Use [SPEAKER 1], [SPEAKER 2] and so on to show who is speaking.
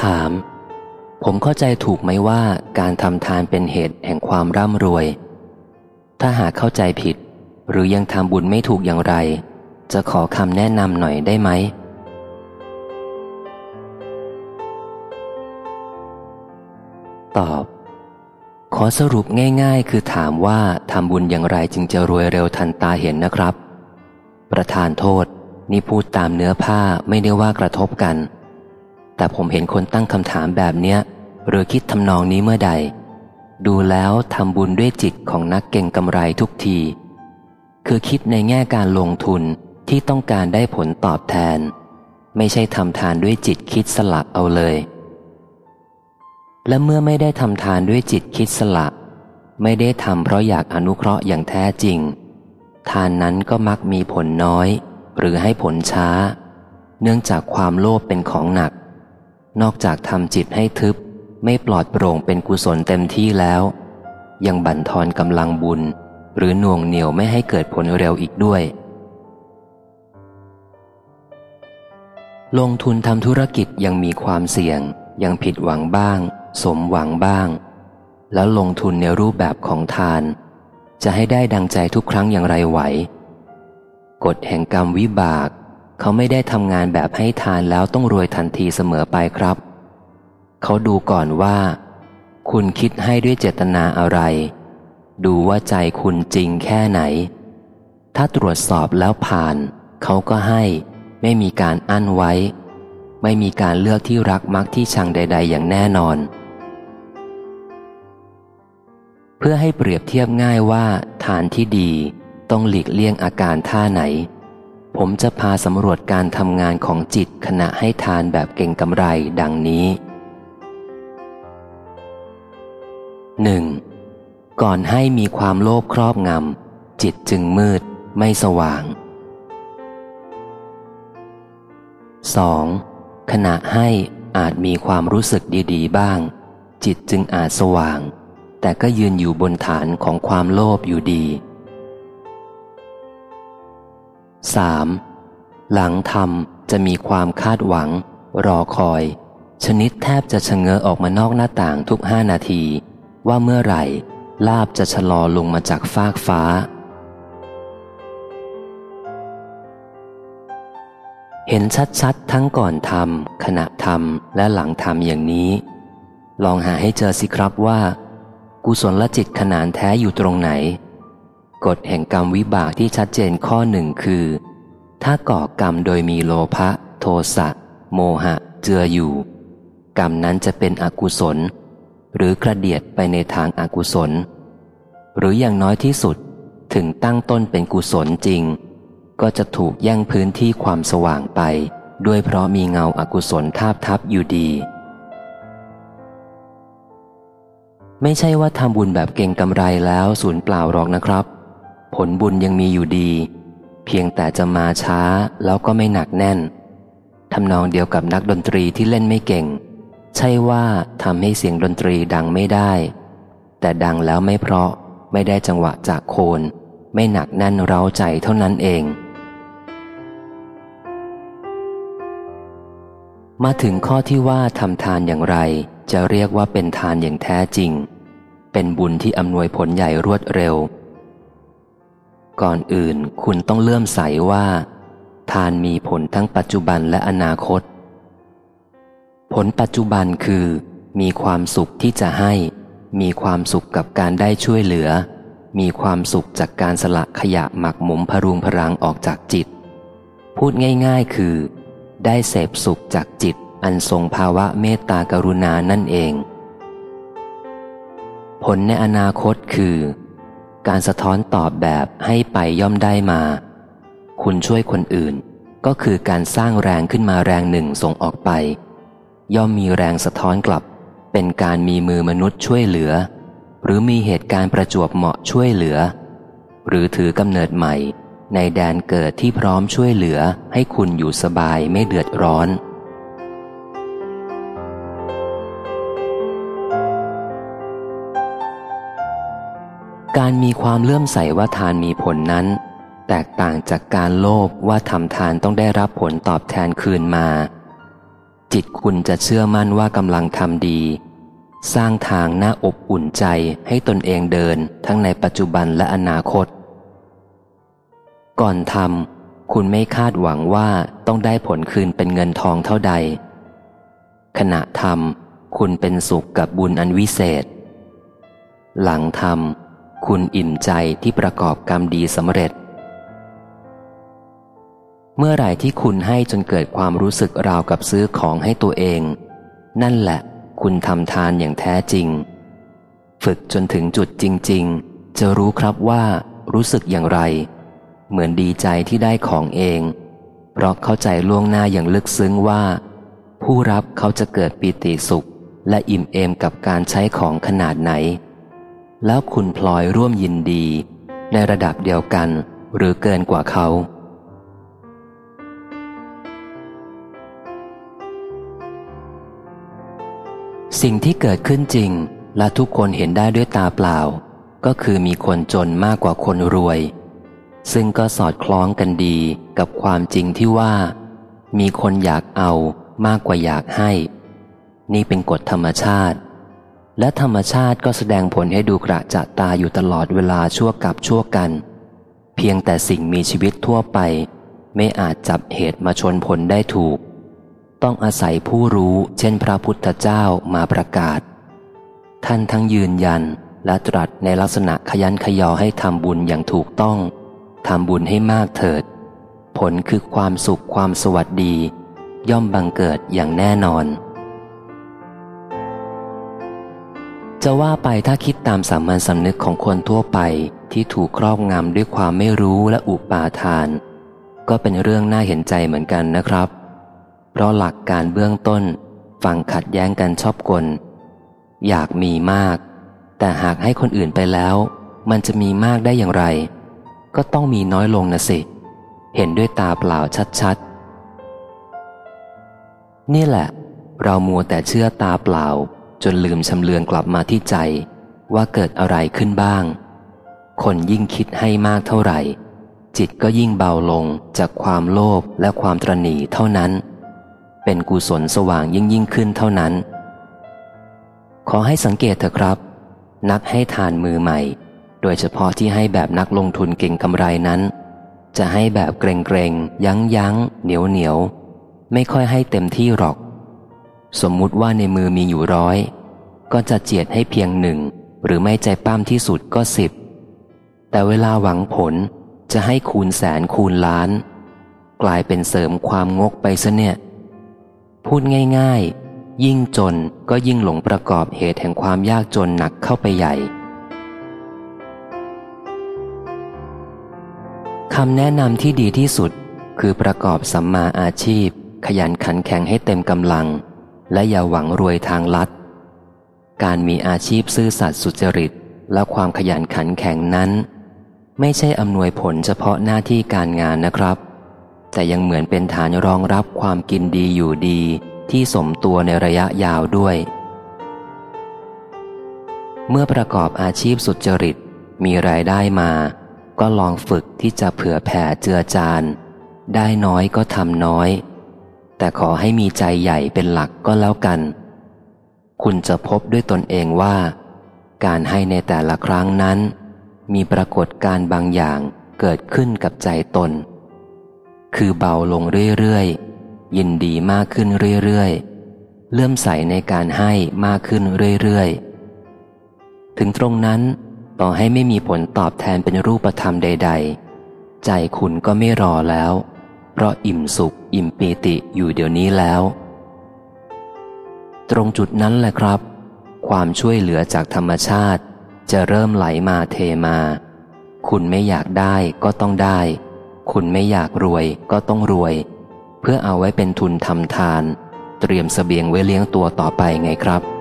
[SPEAKER 1] ถาม ผมเข้าใจถูกไหมว่าการทำทานเป็นเหตุแห่งความร่ำรวย ถ้าหากเข้าใจผิด หรือยังทำบุญไม่ถูกอย่างไร จะขอคำแนะนำหน่อยได้ไหมตอบ ขอสรุปง่ายๆ คือถามว่าทำบุญอย่างไรจึงจะรวยเร็วทันตาเห็นนะครับ ประธานโทษ นี่พูดตามเนื้อผ้าไม่ได้ว่ากระทบกัน แต่ผมเห็นคนตั้งคำถามแบบเนี้ย หรือคิดทำนองนี้เมื่อใด ดูแล้วทำบุญด้วยจิตของนักเก่งกำไรทุกที คือคิดในแง่การลงทุนที่ต้องการได้ผลตอบแทน ไม่ใช่ทำทานด้วยจิตคิดสละเอาเลย และเมื่อไม่ได้ทำทานด้วยจิตคิดสละ ไม่ได้ทำเพราะอยากอนุเคราะห์อย่างแท้จริง ทานนั้นก็มักมีผลน้อย หรือให้ผลช้า เนื่องจากความโลภเป็นของหนัก นอกจากทำจิตให้ทึบ ไม่ปลอดโปร่งเป็นกุศลเต็มที่แล้ว ยังบั่นทอนกำลังบุญ หรือหน่วงเหนียวไม่ให้เกิดผลเร็วอีกด้วย ลงทุนทำธุรกิจยังมีความเสี่ยง ยังผิดหวังบ้าง สมหวังบ้าง แล้วลงทุนในรูปแบบของทาน จะให้ได้ดังใจทุกครั้งอย่างไรไหว กฎแห่งกรรมวิบาก เขาไม่ได้ทำงานแบบให้ทานแล้วต้องรวยทันทีเสมอไปครับ เขาดูก่อนว่า คุณคิดให้ด้วยเจตนาอะไร ดูว่าใจคุณจริงแค่ไหน ถ้าตรวจสอบแล้วผ่าน เขาก็ให้ ไม่มีการอั้นไว้ ไม่มีการเลือกที่รักมักที่ชังใด ๆ อย่างแน่นอน เพื่อให้เปรียบเทียบง่ายว่าทานที่ดีต้องหลีกเลี่ยงอาการท่าไหน ผมจะพาสำรวจการทำงานของจิตขณะให้ทานแบบเก่งกำไรดังนี้ 1. ก่อนให้มีความโลภครอบงำจิตจึงมืด ไม่สว่าง 2. ขณะให้อาจมีความรู้สึกดีๆ บ้าง จิตจึงอาจสว่าง แต่ก็ยืนอยู่บนฐานของความโลภอยู่ดี 3. หลังทำจะมีความคาดหวัง รอคอย ชนิดแทบจะชะเง้อออกมานอกหน้าต่างทุกห้านาที ว่าเมื่อไหร่ ลาบจะชะลอลงมาจากฟากฟ้า เห็นชัดๆ ทั้งก่อนทำขณะทำและหลังทำอย่างนี้ ลองหาให้เจอสิครับว่า กุศลจิตขนานแท้อยู่ตรงไหน กฎแห่งกรรมวิบากที่ชัดเจนข้อหนึ่งคือ ถ้าก่อกรรมโดยมีโลภะโทสะโมหะ เจืออยู่ กรรมนั้นจะเป็นอกุศล หรือกระเดียดไปในทางอากุศล หรืออย่างน้อยที่สุดถึงตั้งต้นเป็นกุศลจริง ก็จะถูกแย่งพื้นที่ความสว่างไป ด้วยเพราะมีเงาอากุศลทาบทับอยู่ดี ไม่ใช่ว่าทำบุญแบบเก่งกำไรแล้วสูญเปล่าหรอกนะครับ ผลบุญยังมีอยู่ดี เพียงแต่จะมาช้าแล้วก็ไม่หนักแน่นทำนองเดียวกับนักดนตรีที่เล่นไม่เก่ง ใช่ว่าทำให้เสียงดนตรีดังไม่ได้ แต่ดังแล้วไม่เพราะไม่ได้จังหวะจากโคน ไม่หนักแน่นเร้าใจเท่านั้นเอง มาถึงข้อที่ว่าทำทานอย่างไร จะเรียกว่าเป็นทานอย่างแท้จริง เป็นบุญที่อำนวยผลใหญ่รวดเร็ว ก่อนอื่นคุณต้องเลื่อมใสว่า ทานมีผลทั้งปัจจุบันและอนาคต ผลปัจจุบันคือ มีความสุขที่จะให้ มีความสุขกับการได้ช่วยเหลือ มีความสุขจากการสละขยะหมักหมมพรุงพรังออกจากจิต พูดง่าย ๆคือ ได้เสพสุขจากจิตอันทรงภาวะเมตตากรุณานั่นเอง ผลในอนาคตคือ การสะท้อนตอบแบบให้ไปย่อมได้มา คุณช่วยคนอื่น ก็คือการสร้างแรงขึ้นมาแรงหนึ่งส่งออกไป ย่อมมีแรงสะท้อนกลับ เป็นการมีมือมนุษย์ช่วยเหลือ หรือมีเหตุการณ์ประจวบเหมาะช่วยเหลือ หรือถือกำเนิดใหม่ ในแดนเกิดที่พร้อมช่วยเหลือให้คุณอยู่สบายไม่เดือดร้อน การมีความเลื่อมใสว่าทานมีผลนั้น แตกต่างจากการโลภว่าทำทานต้องได้รับผลตอบแทนคืนมา จิตคุณจะเชื่อมั่นว่ากำลังทำดี สร้างทางหน่าอบอุ่นใจให้ตนเองเดินทั้งในปัจจุบันและอนาคต ก่อนทำคุณไม่คาดหวังว่าต้องได้ผลคืนเป็นเงินทองเท่าใด ขณะทำคุณเป็นสุขกับบุญอันวิเศษ หลังทำ คุณอิ่มใจที่ประกอบกรรมดีสำเร็จ เมื่อไหร่ที่คุณให้จนเกิดความรู้สึกราวกับซื้อของให้ตัวเอง นั่นแหละ คุณทำทานอย่างแท้จริง ฝึกจนถึงจุดจริง ๆ จะรู้ครับว่ารู้สึกอย่างไร เหมือนดีใจที่ได้ของเอง เพราะเข้าใจล่วงหน้าอย่างลึกซึ้งว่า ผู้รับเขาจะเกิดปีติสุข และอิ่มเอมกับการใช้ของขนาดไหน แล้วคุณพลอยร่วมยินดี ในระดับเดียวกันหรือเกินกว่าเขา สิ่งที่เกิดขึ้นจริงและทุกคนเห็นได้ด้วยตาเปล่า ก็คือมีคนจนมากกว่าคนรวย ซึ่งก็สอดคล้องกันดีกับความจริงที่ว่า มีคนอยากเอามากกว่าอยากให้ นี่เป็นกฎธรรมชาติ และธรรมชาติก็แสดงผลให้ดูกระจะตาอยู่ตลอดเวลาชั่วกับชั่วกัน เพียงแต่สิ่งมีชีวิตทั่วไป ไม่อาจจับเหตุมาชนผลได้ถูก ต้องอาศัยผู้รู้เช่นพระพุทธเจ้ามาประกาศ ท่านทั้งยืนยันและตรัสในลักษณะขยันขยอให้ทำบุญอย่างถูกต้องทำบุญให้มากเถิด ผลคือความสุขความสวัสดี ย่อมบังเกิดอย่างแน่นอน จะว่าไปถ้าคิดตามสามัญสำนึกของคนทั่วไปที่ถูกครอบงำด้วยความไม่รู้และอุปาทาน ก็เป็นเรื่องน่าเห็นใจเหมือนกันนะครับ เพราะหลักการเบื้องต้นฟังขัดแย้งกันชอบกล อยากมีมาก แต่หากให้คนอื่นไปแล้ว มันจะมีมากได้อย่างไร ก็ต้องมีน้อยลงนะสิ เห็นด้วยตาเปล่าชัดๆ นี่แหละ เรามัวแต่เชื่อตาเปล่า จนลืมชำเลืองกลับมาที่ใจว่าเกิดอะไรขึ้นบ้าง คนยิ่งคิดให้มากเท่าไหร่ จิตก็ยิ่งเบาลงจากความโลภและความตรณีเท่านั้น เป็นกุศลสว่างยิ่งยิ่งขึ้นเท่านั้น ขอให้สังเกตเถอะครับ นักให้ทานมือใหม่ โดยเฉพาะที่ให้แบบนักลงทุนเก่งกำไรนั้น จะให้แบบเกรงเกรงยั้งยั้งเหนียวเหนียวไม่ค่อยให้เต็มที่หรอก สมมุติว่าในมือมีอยู่ร้อย ก็จะเจียดให้เพียงหนึ่ง หรือไม่ใจป้ามที่สุดก็สิบ แต่เวลาหวังผลจะให้คูณแสนคูณล้าน กลายเป็นเสริมความงกไปซะเนี่ย พูดง่ายๆ ยิ่งจนก็ยิ่งหลงประกอบเหตุแห่งความยากจนหนักเข้าไปใหญ่คำแนะนำที่ดีที่สุดคือประกอบสัมมาอาชีพ ขยันขันแข็งให้เต็มกำลัง และอย่าหวังรวยทางลัด การมีอาชีพซื่อสัตย์สุจริต และความขยันขันแข็งนั้น ไม่ใช่อำนวยผลเฉพาะหน้าที่การงานนะครับ แต่ยังเหมือนเป็นฐานรองรับความกินดีอยู่ดีที่สมตัวในระยะยาวด้วย เมื่อประกอบอาชีพสุจริตมีรายได้มา ก็ลองฝึกที่จะเผื่อแผ่เจือจานได้น้อยก็ทำน้อย แต่ขอให้มีใจใหญ่เป็นหลักก็แล้วกัน คุณจะพบด้วยตนเองว่า การให้ในแต่ละครั้งนั้น มีปรากฏการบางอย่างเกิดขึ้นกับใจตน คือเบาลงเรื่อยๆ ยินดีมากขึ้นเรื่อยๆ เลื่อมใสในการให้มากขึ้นเรื่อยๆ ถึงตรงนั้นต่อให้ไม่มีผลตอบแทนเป็นรูปธรรมใด ๆ ใจคุณก็ไม่รอแล้ว เพราะอิ่มสุข อิ่มปีติอยู่เดี๋ยวนี้แล้ว ตรงจุดนั้นแหละครับ ความช่วยเหลือจากธรรมชาติ จะเริ่มไหลมาเทมา คุณไม่อยากได้ก็ต้องได้ คุณไม่อยากรวยก็ต้องรวย เพื่อเอาไว้เป็นทุนทำทาน เตรียมสเสบียงไว้เลี้ยงตัวต่อไปไงครับ